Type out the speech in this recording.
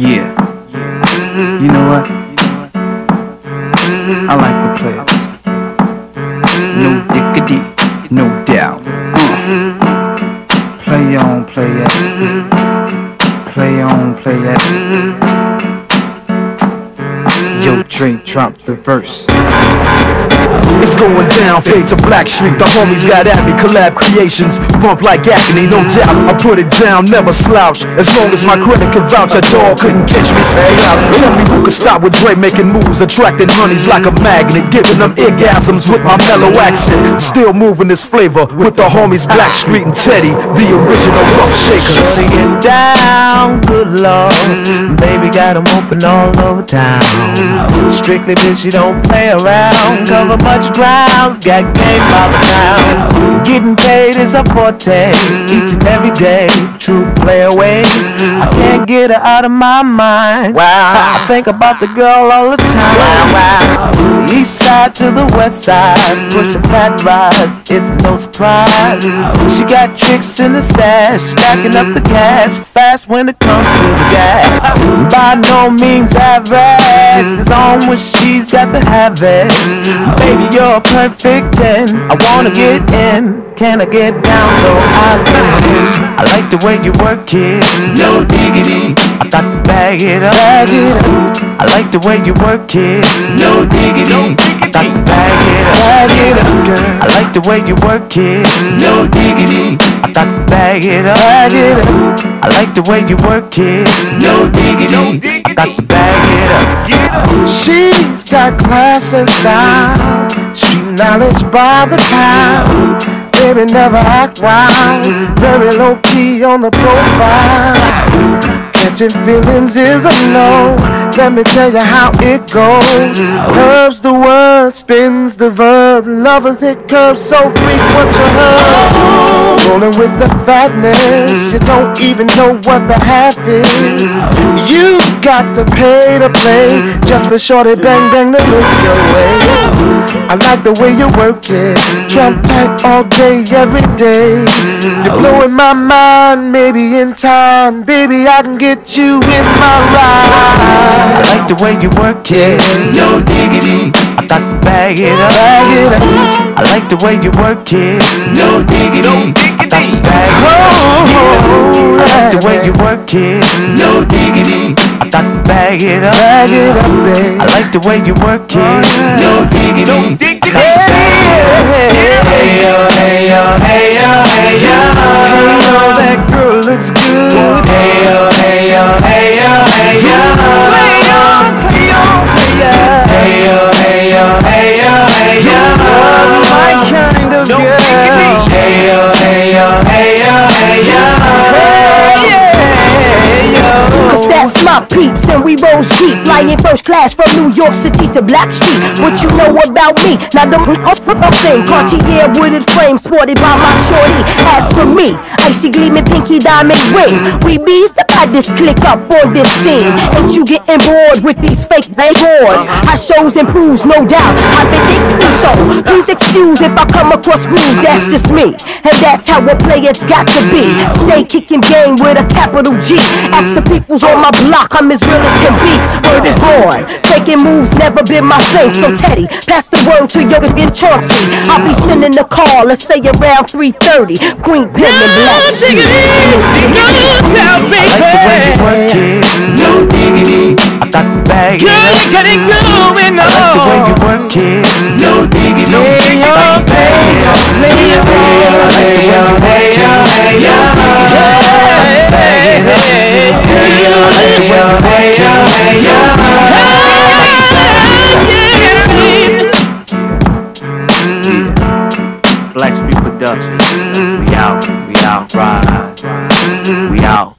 Yeah. You know what? I like the players. No diggity, no doubt. Play on, play it. Play on, play it. Yo, Dre, drop the verse. It's going down, fade to Blackstreet. The homies got at me, collab creations. Bump like agony, no doubt. I put it down, never slouch. As long as my credit can vouch, a dog couldn't catch me. Say out. Tell me who could stop with Dre making moves, attracting honeys like a magnet, giving them orgasms with my mellow accent. Still moving this flavor with the homies Blackstreet and Teddy, the original rough shakers. Shutting it down, good lord. Baby got 'em open all over town. Strictly bitch, she don't play around. Cover much ground, got game by the pound. Getting paid is a forte, each and every day. True play away. I can't get her out of my mind. Wow, I think about the girl all the time. Wow, wow. East side to the west side, mm-hmm. pushing fat rides, it's no surprise. Mm-hmm. She got tricks in the stash, stacking up the cash fast when it comes to the gas. Mm-hmm. By no means average, it's on when she's got to have it. Baby, you're a perfect 10. I wanna get in. Can I get down so I can? I like the way you work it. No diggity. I got to bag it up. Bag it up. I like the way you work it. No diggity. I got to bag it up. Bag it up, girl. I like the way you work it. No diggity. I got to bag it up. Bag it up. I like the way you work it. No diggity. I got to bag it up. She's got class and style. She knowledge by the time. Baby never act wild. Very low key on the profile. Catching feelings is a no. Let me tell you how it goes. Curves the word, spins the verb. Lovers it curves so frequent you heard. Rolling with the fatness, you don't even know what the half is. You got to pay to play just for shorty bang bang to look your way. I like the way you work it, trump tight all day, every day. You're blowing my mind, maybe in time, baby I can get you in my ride. I like the way you work it. No diggity. I got to bag it up. Bag it up. I like the way you work it. No diggity. Bag it up. Bag it up, babe. I like the way you work it. No diggity. I got to bag it up. Hey yo, hey yo, hey yo, hey peeps and we roll cheap Flying first class from New York City to Blackstreet. What you know about me? Now don't put off a thing Cartier wooded frame sported by my shorty. As for me, icy gleaming pinky diamond ring. We bees the this click up on this scene. Ain't you getting bored with these fake boards? I shows improves, no doubt I've been thinking so Please excuse if I come across rude, that's just me. And that's how a player's got to be. Stay kicking game with a capital G. Ask the peoples on my block, I'm as real as can be. Word is born, taking moves never been my thing. So Teddy, pass the word to youngest get Chauncey I'll be sending a call, let's say around 3.30 Queen Pen and Black. Street I like the way you work it. No diggity. I got the bag it up. Get it going I Blackstreet Productions. We out, we out, ride. We out.